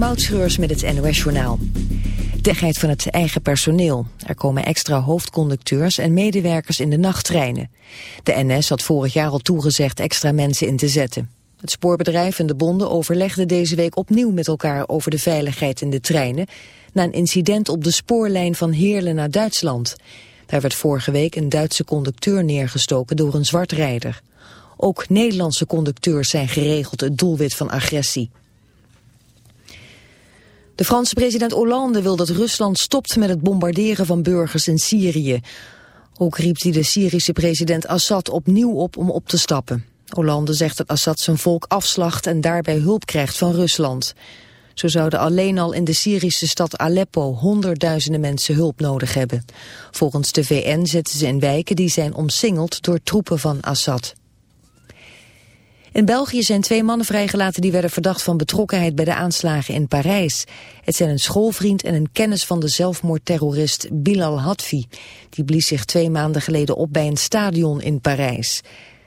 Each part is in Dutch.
Moutschreurs met het NOS-journaal. Tegheid van het eigen personeel. Er komen extra hoofdconducteurs en medewerkers in de nachttreinen. De NS had vorig jaar al toegezegd extra mensen in te zetten. Het spoorbedrijf en de bonden overlegden deze week opnieuw met elkaar over de veiligheid in de treinen... na een incident op de spoorlijn van Heerlen naar Duitsland. Daar werd vorige week een Duitse conducteur neergestoken door een zwartrijder. Ook Nederlandse conducteurs zijn geregeld het doelwit van agressie. De Franse president Hollande wil dat Rusland stopt met het bombarderen van burgers in Syrië. Ook riep hij de Syrische president Assad opnieuw op om op te stappen. Hollande zegt dat Assad zijn volk afslacht en daarbij hulp krijgt van Rusland. Zo zouden alleen al in de Syrische stad Aleppo honderdduizenden mensen hulp nodig hebben. Volgens de VN zetten ze in wijken die zijn omsingeld door troepen van Assad. In België zijn twee mannen vrijgelaten die werden verdacht van betrokkenheid bij de aanslagen in Parijs. Het zijn een schoolvriend en een kennis van de zelfmoordterrorist Bilal Hadfi. Die blies zich twee maanden geleden op bij een stadion in Parijs.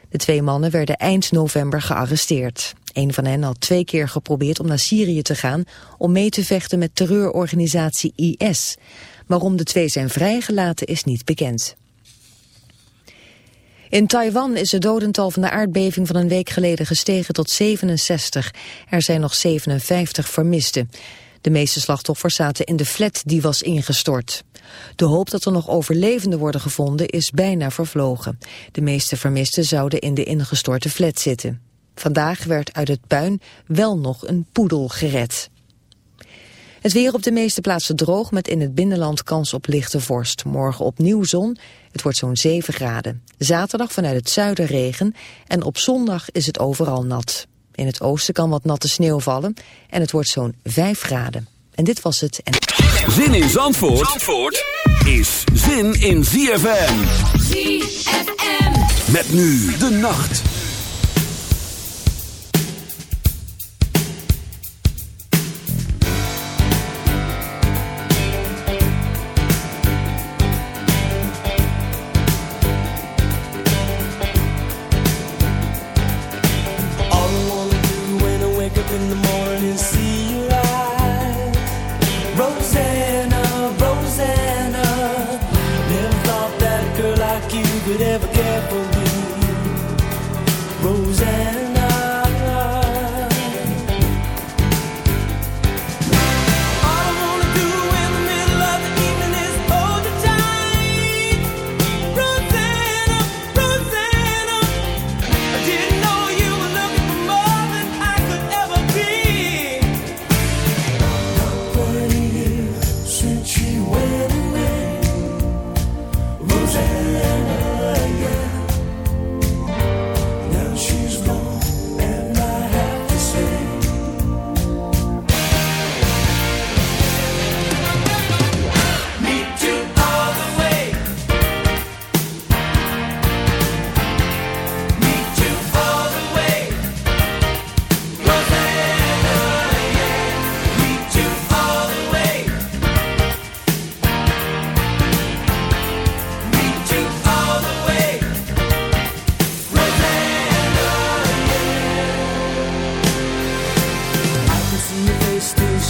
De twee mannen werden eind november gearresteerd. Een van hen had twee keer geprobeerd om naar Syrië te gaan om mee te vechten met terreurorganisatie IS. Waarom de twee zijn vrijgelaten is niet bekend. In Taiwan is het dodental van de aardbeving van een week geleden gestegen tot 67. Er zijn nog 57 vermisten. De meeste slachtoffers zaten in de flat die was ingestort. De hoop dat er nog overlevenden worden gevonden is bijna vervlogen. De meeste vermisten zouden in de ingestorte flat zitten. Vandaag werd uit het puin wel nog een poedel gered. Het weer op de meeste plaatsen droog met in het binnenland kans op lichte vorst. Morgen opnieuw zon, het wordt zo'n 7 graden. Zaterdag vanuit het zuiden regen en op zondag is het overal nat. In het oosten kan wat natte sneeuw vallen en het wordt zo'n 5 graden. En dit was het. En... Zin in Zandvoort, Zandvoort is zin in ZFM. ZFM. Met nu de nacht.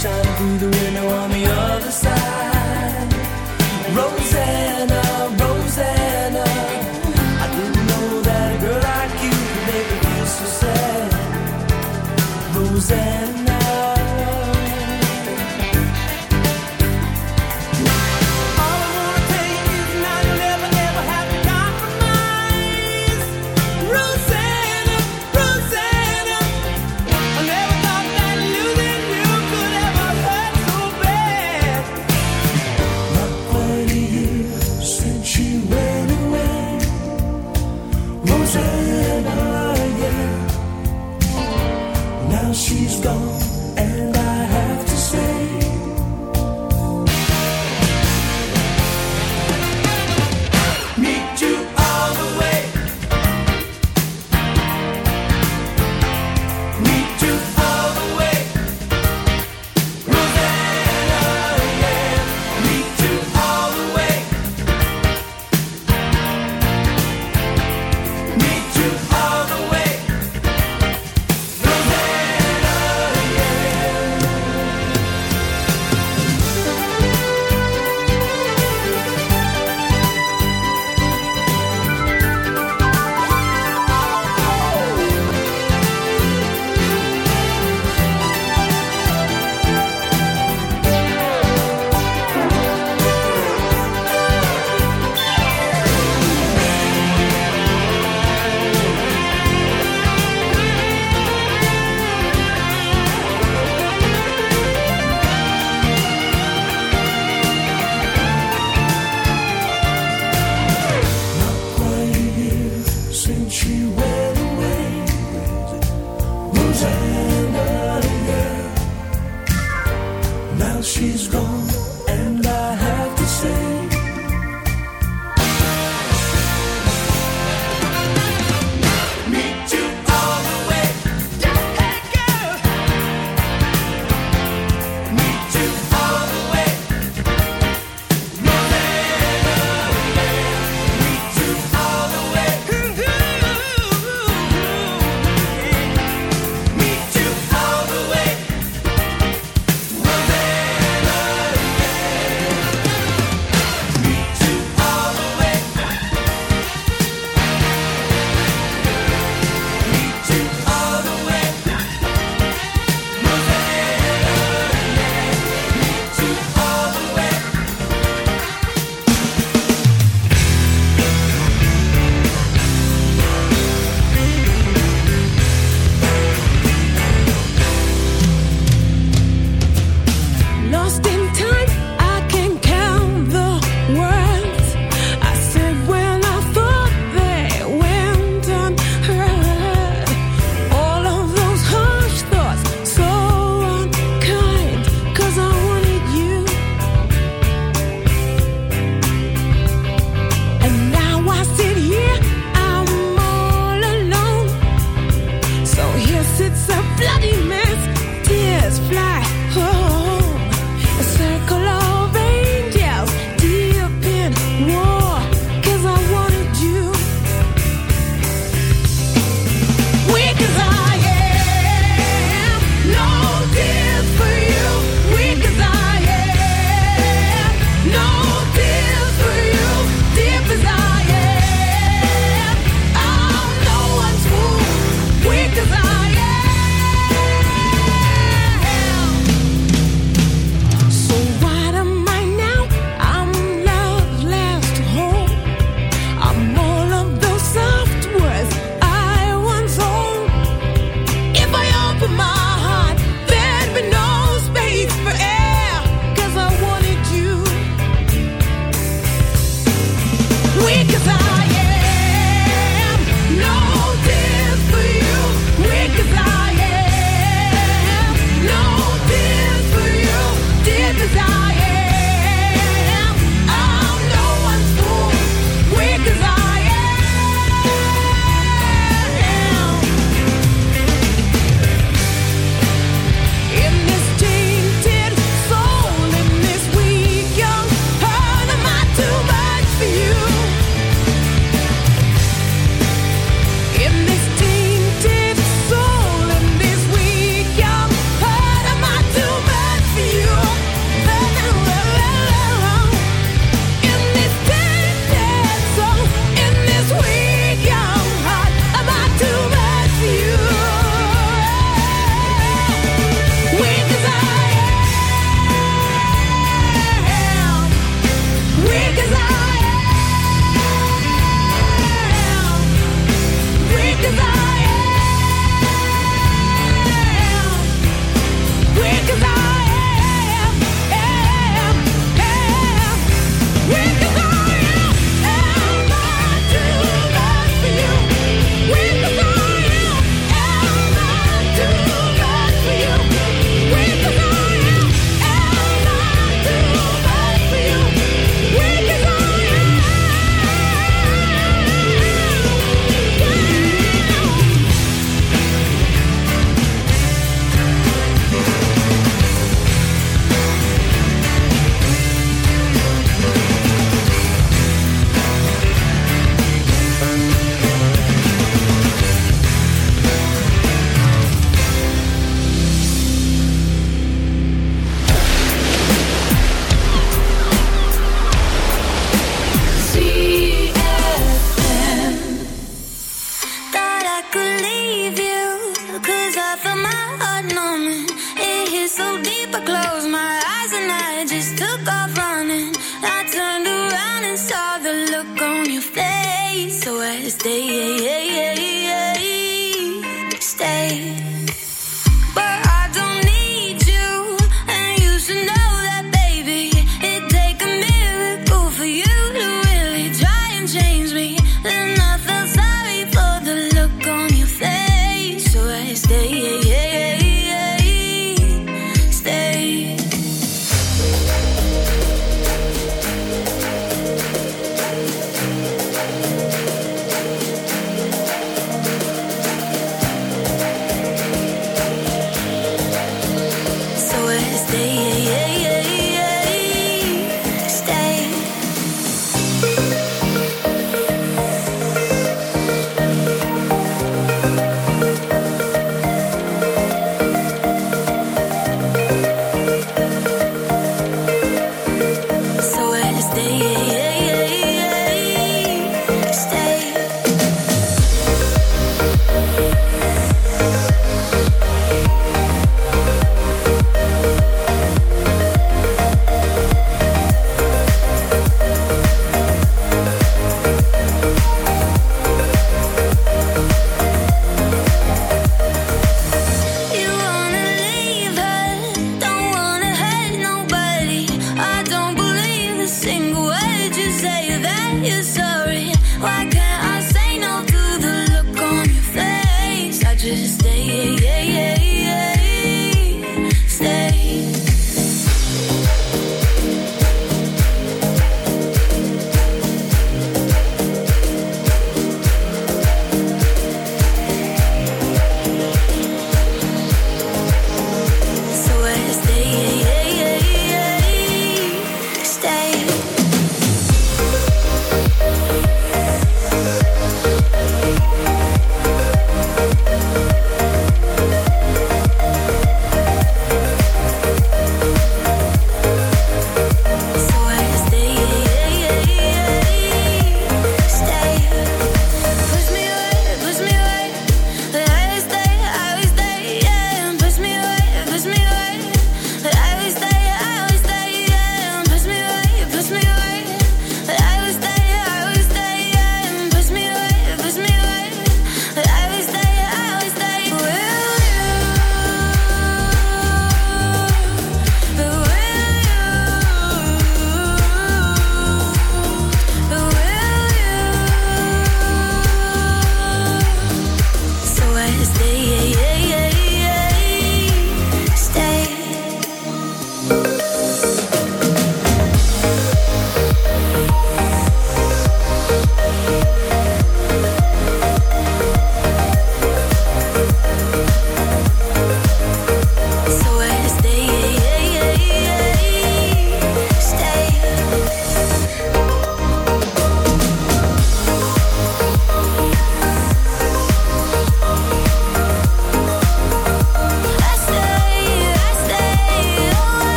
Through the window on the other side. Rosanna,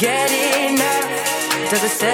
Get enough. Does it?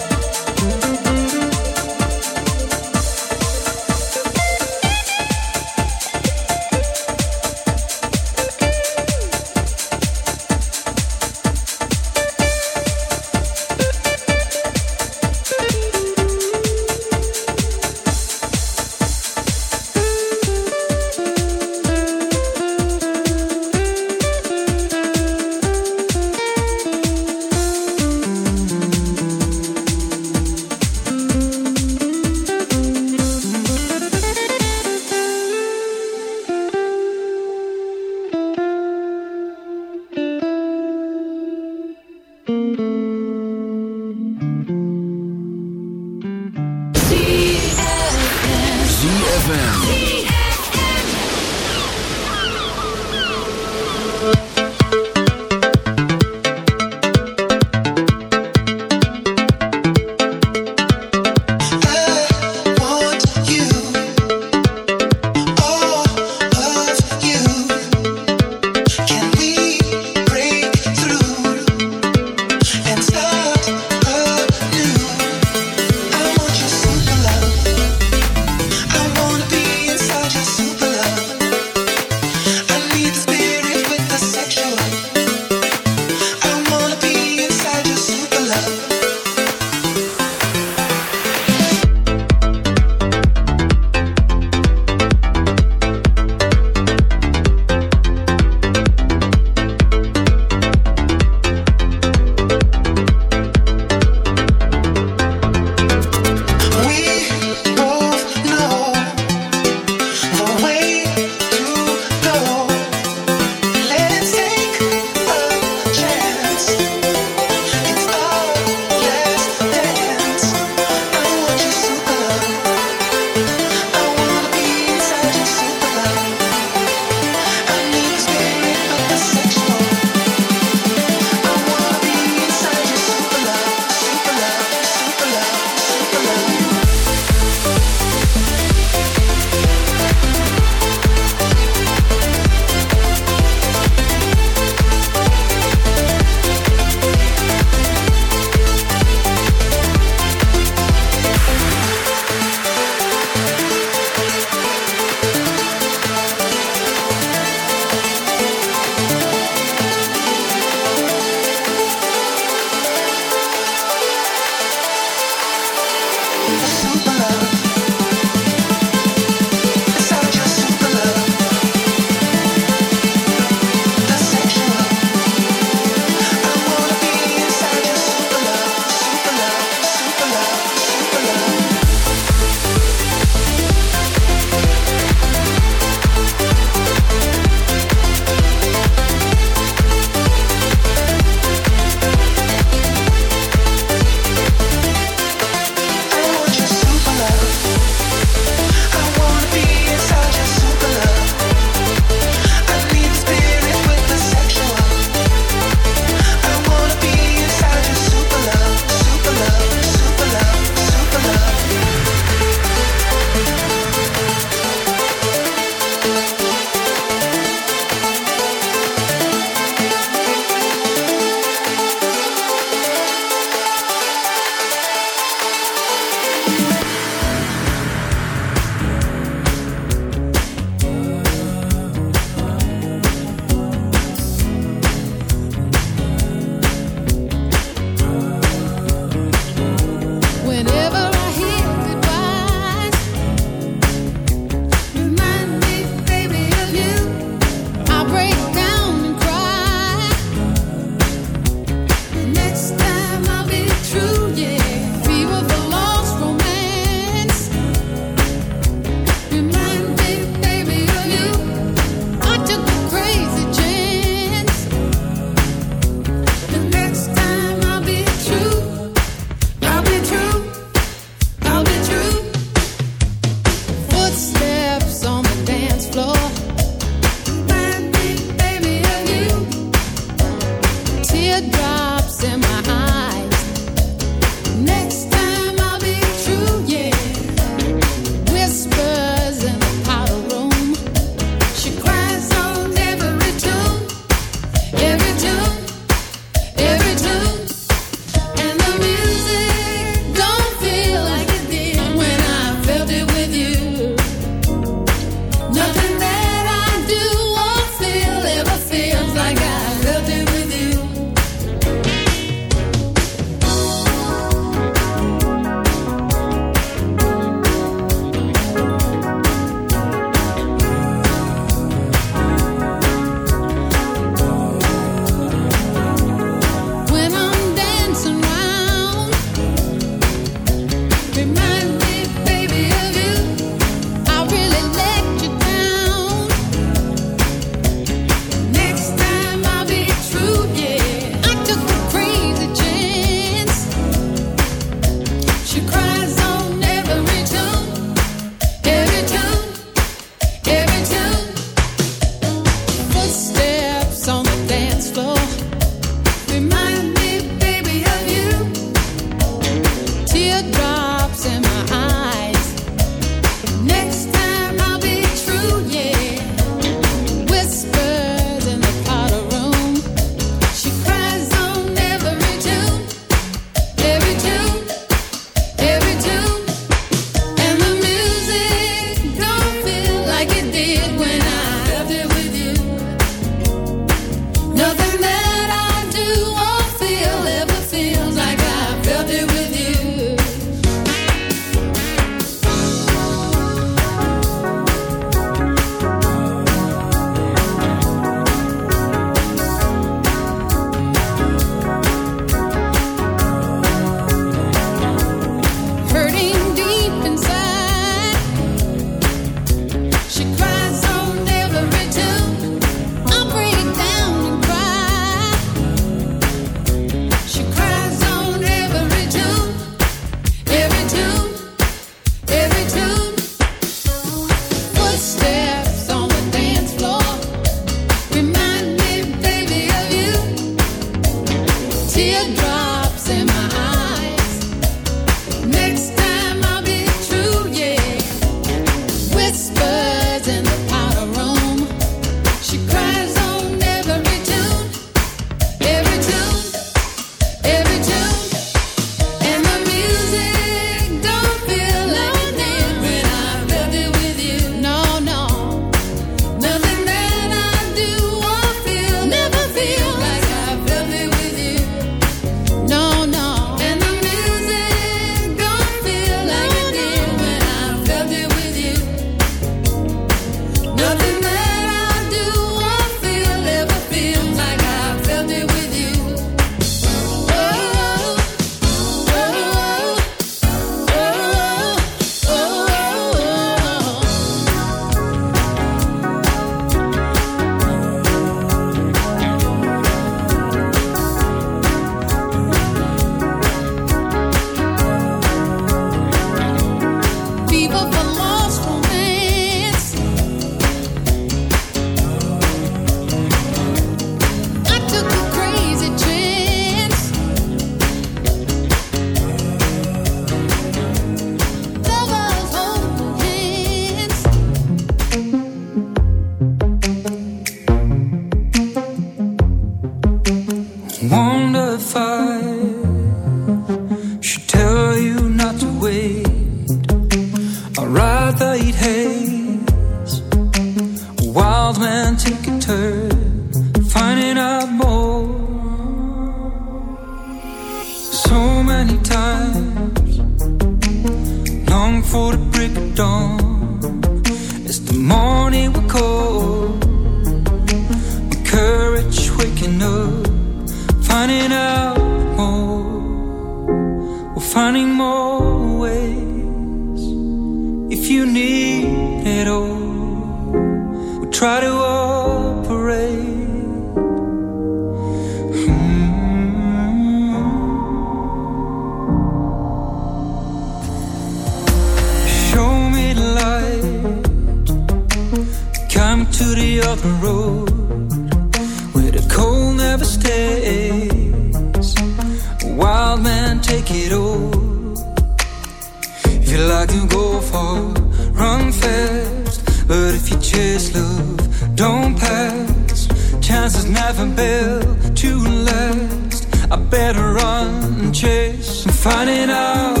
chase and finding out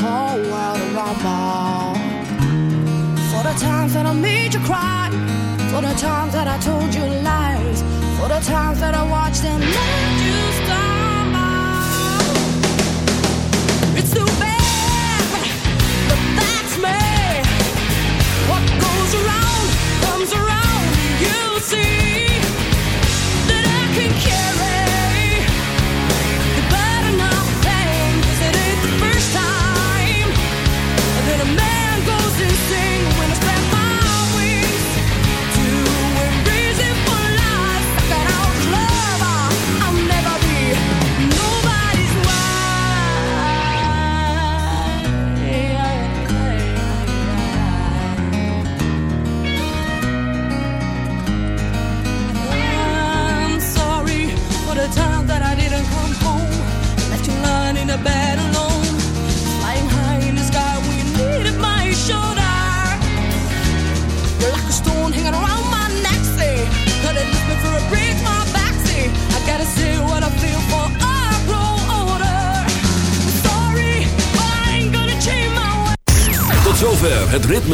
whole world around. For the times that I made you cry, for the times that I told you lies, for the times that I